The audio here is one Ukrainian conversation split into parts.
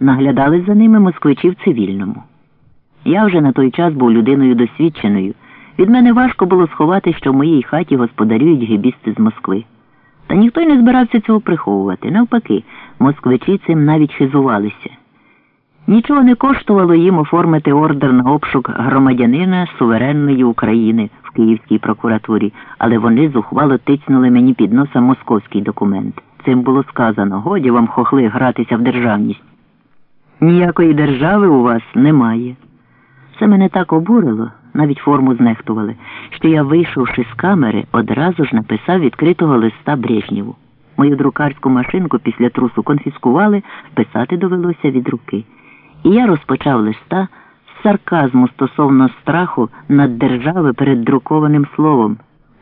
Наглядали за ними москвичі в цивільному. Я вже на той час був людиною досвідченою. Від мене важко було сховати, що в моїй хаті господарюють гібісти з Москви. Та ніхто й не збирався цього приховувати. Навпаки, москвичі цим навіть хизувалися. Нічого не коштувало їм оформити ордер на обшук громадянина суверенної України в Київській прокуратурі, але вони зухвало тицнули мені під носа московський документ. Цим було сказано, годі вам хохли гратися в державність. Ніякої держави у вас немає. Це мене так обурило, навіть форму знехтували, що я, вийшовши з камери, одразу ж написав відкритого листа Брежнєву. Мою друкарську машинку після трусу конфіскували, писати довелося від руки. І я розпочав листа з сарказму стосовно страху над держави перед друкованим словом,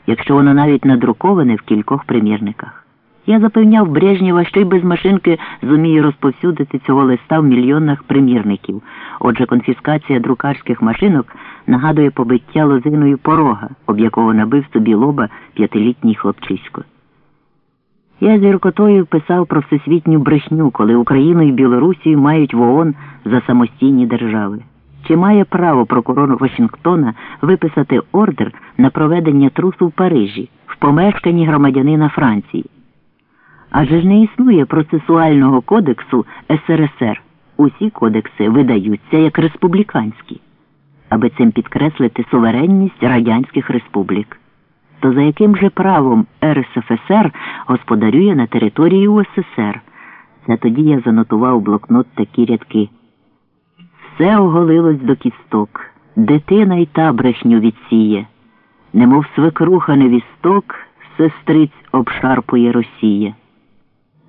якщо воно навіть надруковане в кількох примірниках. Я запевняв Брежнєва, що й без машинки зуміє розповсюдити цього листа в мільйонах примірників. Отже, конфіскація друкарських машинок нагадує побиття лозиною порога, об якого набив собі лоба п'ятилітній хлопчисько. Я з гіркотою писав про всесвітню брехню, коли Україну і Білорусію мають в ООН за самостійні держави. Чи має право прокурор Вашингтона виписати ордер на проведення трусу в Парижі в помешканні громадянина Франції? Адже ж не існує процесуального кодексу СРСР. Усі кодекси видаються як республіканські, аби цим підкреслити суверенність радянських республік. То за яким же правом РСФСР господарює на території УССР? Це тоді я занотував блокнот такі рядки. Все оголилось до кісток, дитина й та брехню відсіє, немов свекруха невісток, сестриць обшарпує Росія.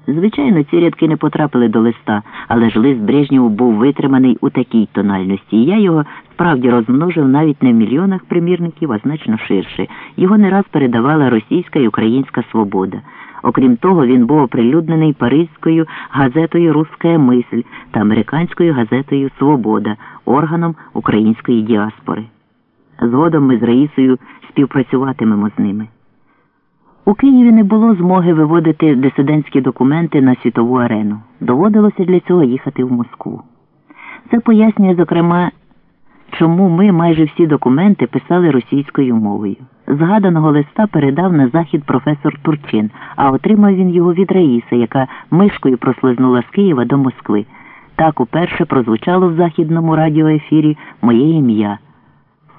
Звичайно, ці рядки не потрапили до листа, але ж лист Брежнєву був витриманий у такій тональності, і я його справді розмножив навіть не в мільйонах примірників, а значно ширше. Його не раз передавала російська і українська свобода. Окрім того, він був оприлюднений паризькою газетою Руська мисль та американською газетою Свобода, органом української діаспори. Згодом ми з Раїсою співпрацюватимемо з ними. У Києві не було змоги виводити дисидентські документи на світову арену. Доводилося для цього їхати в Москву. Це пояснює, зокрема, чому ми майже всі документи писали російською мовою. Згаданого листа передав на захід професор Турчин, а отримав він його від Раїси, яка мишкою прослизнула з Києва до Москви. Так уперше прозвучало в західному радіоефірі моє ім'я.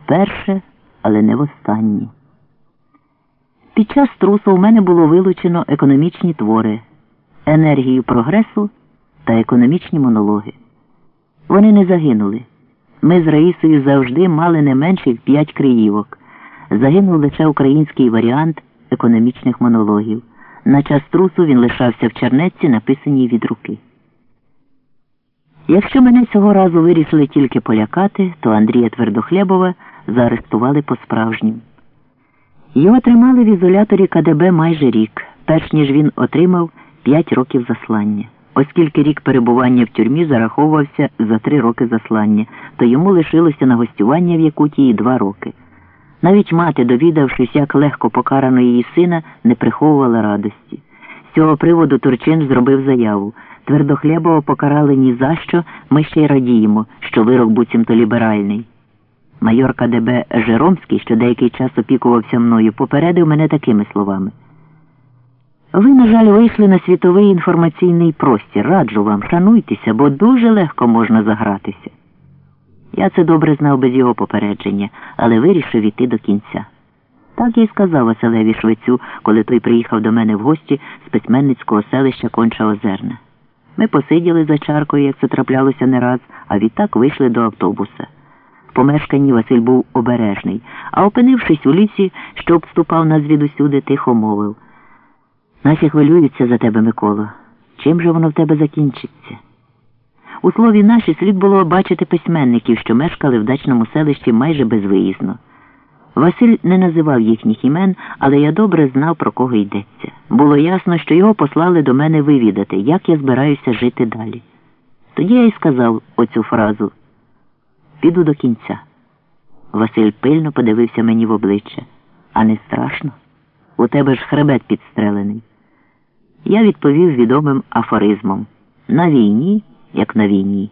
Вперше, але не востаннє. Під час трусу у мене було вилучено економічні твори, енергію прогресу та економічні монологи. Вони не загинули. Ми з Раїсою завжди мали не менше п'ять криївок. Загинув лише український варіант економічних монологів. На час трусу він лишався в чернетці, написаній від руки. Якщо мене цього разу вирішили тільки полякати, то Андрія Твердохлєбова заарештували по-справжньому. Його тримали в ізоляторі КДБ майже рік, перш ніж він отримав 5 років заслання. Оскільки рік перебування в тюрмі зараховувався за три роки заслання, то йому лишилося на гостювання в Якутії два роки. Навіть мати, довідавшись, як легко покарано її сина, не приховувала радості. З цього приводу Турчин зробив заяву. Твердохлєбова покарали ні за що, ми ще й радіємо, що вирок буцімто ліберальний. Майор КДБ Жеромський, що деякий час опікувався мною, попередив мене такими словами. Ви, на жаль, вийшли на світовий інформаційний простір. Раджу вам, шануйтеся, бо дуже легко можна загратися. Я це добре знав без його попередження, але вирішив іти до кінця. Так я й сказав Василеві Швецю, коли той приїхав до мене в гості з письменницького селища Конча Озерна. Ми посиділи за чаркою, як це траплялося не раз, а відтак вийшли до автобуса. Помешканні Василь був обережний, а опинившись у лісі, що обступав нас звідусюди, тихо мовив. Наші хвилюються за тебе, Миколо. Чим же воно в тебе закінчиться? У слові наші слід було бачити письменників, що мешкали в дачному селищі майже безвиїзно. Василь не називав їхніх імен, але я добре знав, про кого йдеться. Було ясно, що його послали до мене вивідати, як я збираюся жити далі. Тоді я й сказав оцю фразу піду до кінця. Василь пильно подивився мені в обличчя. А не страшно? У тебе ж хребет підстрелений. Я відповів відомим афоризмом на війні як на війні.